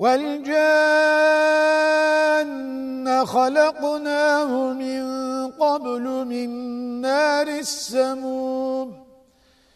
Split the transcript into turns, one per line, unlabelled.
والجان خلقناه من قبل من نار السموم